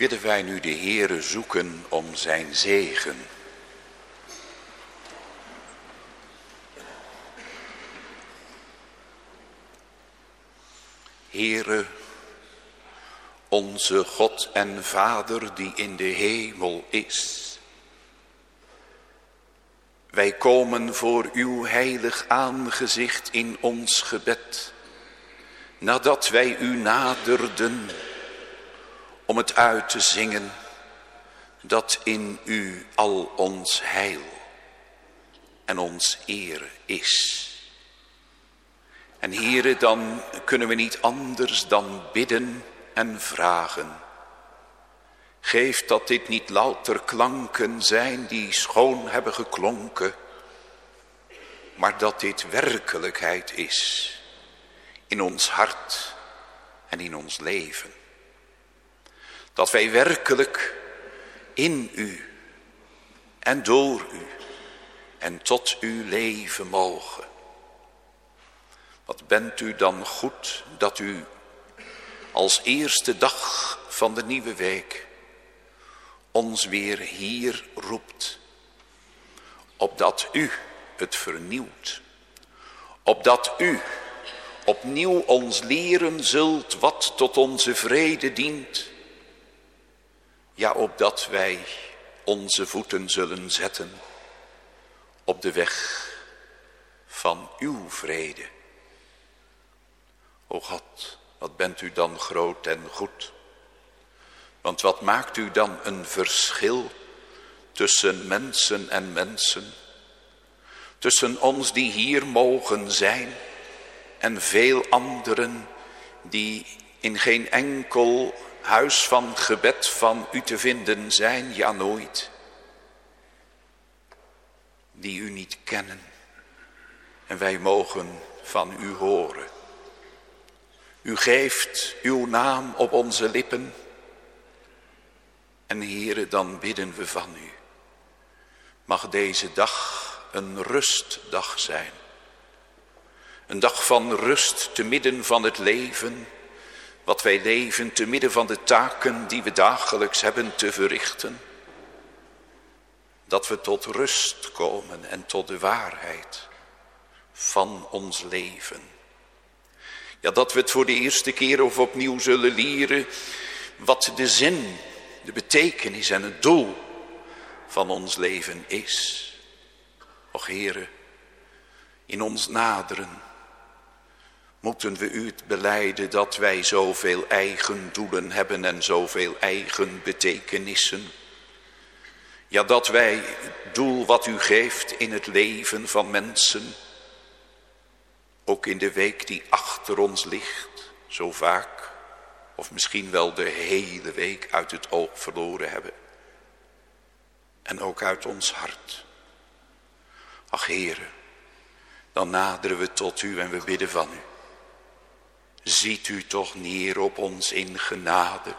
willen wij nu de Heere zoeken om zijn zegen. Heere, onze God en Vader die in de hemel is. Wij komen voor uw heilig aangezicht in ons gebed, nadat wij u naderden om het uit te zingen dat in u al ons heil en ons eer is. En heren, dan kunnen we niet anders dan bidden en vragen. Geef dat dit niet louter klanken zijn die schoon hebben geklonken, maar dat dit werkelijkheid is in ons hart en in ons leven. Dat wij werkelijk in u en door u en tot u leven mogen. Wat bent u dan goed dat u als eerste dag van de nieuwe week ons weer hier roept. Opdat u het vernieuwt. Opdat u opnieuw ons leren zult wat tot onze vrede dient. Ja, opdat wij onze voeten zullen zetten op de weg van uw vrede. O God, wat bent u dan groot en goed. Want wat maakt u dan een verschil tussen mensen en mensen? Tussen ons die hier mogen zijn en veel anderen die in geen enkel huis van gebed van u te vinden zijn, ja nooit. Die u niet kennen en wij mogen van u horen. U geeft uw naam op onze lippen en heren, dan bidden we van u. Mag deze dag een rustdag zijn. Een dag van rust te midden van het leven. Wat wij leven te midden van de taken die we dagelijks hebben te verrichten. Dat we tot rust komen en tot de waarheid van ons leven. Ja, dat we het voor de eerste keer of opnieuw zullen leren wat de zin de betekenis en het doel van ons leven is. Och heren, in ons naderen moeten we u het beleiden dat wij zoveel eigen doelen hebben en zoveel eigen betekenissen. Ja, dat wij het doel wat u geeft in het leven van mensen, ook in de week die achter ons ligt, zo vaak of misschien wel de hele week uit het oog verloren hebben. En ook uit ons hart. Ach heren, dan naderen we tot u en we bidden van u. Ziet u toch neer op ons in genade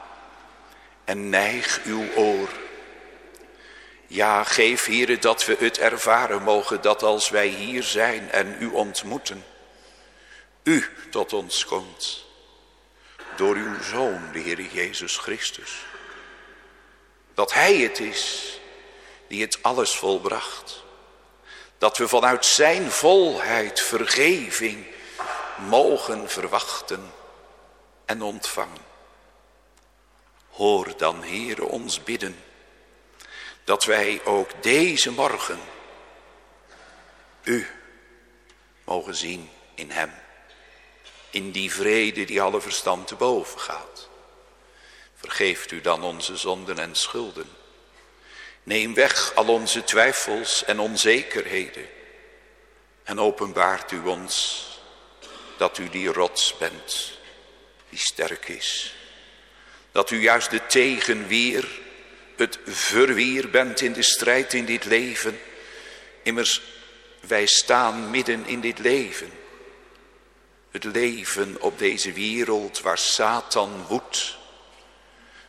en neig uw oor. Ja, geef heren dat we het ervaren mogen dat als wij hier zijn en u ontmoeten, u tot ons komt door uw Zoon, de Heer Jezus Christus. Dat Hij het is die het alles volbracht. Dat we vanuit Zijn volheid vergeving mogen verwachten en ontvangen. Hoor dan, Heere, ons bidden, dat wij ook deze morgen U mogen zien in Hem in die vrede die alle verstand te boven gaat. Vergeeft u dan onze zonden en schulden. Neem weg al onze twijfels en onzekerheden. En openbaart u ons dat u die rots bent, die sterk is. Dat u juist de tegenweer, het verweer bent in de strijd in dit leven. Immers, wij staan midden in dit leven. Het leven op deze wereld waar Satan woedt.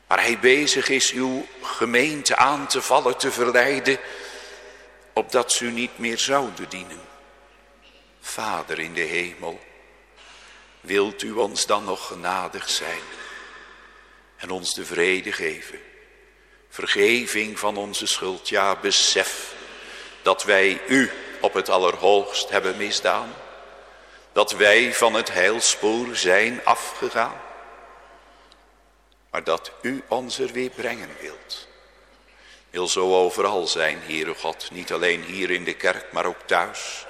Waar hij bezig is uw gemeente aan te vallen, te verleiden. Opdat ze u niet meer zouden dienen. Vader in de hemel. Wilt u ons dan nog genadig zijn. en ons de vrede geven. Vergeving van onze schuld, ja, besef dat wij u op het allerhoogst hebben misdaan. Dat wij van het heilspoor zijn afgegaan. Maar dat u ons er weer brengen wilt. Wil zo overal zijn, Heere God. Niet alleen hier in de kerk, maar ook thuis.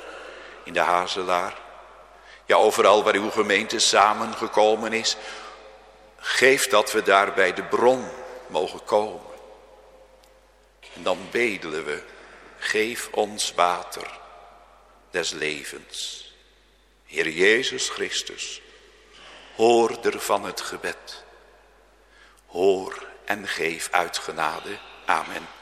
In de Hazelaar. Ja, overal waar uw gemeente samengekomen is. Geef dat we daar bij de bron mogen komen. En dan bedelen we. Geef ons water des levens. Heer Jezus Christus, hoorder van het gebed. Hoor en geef uit genade. Amen.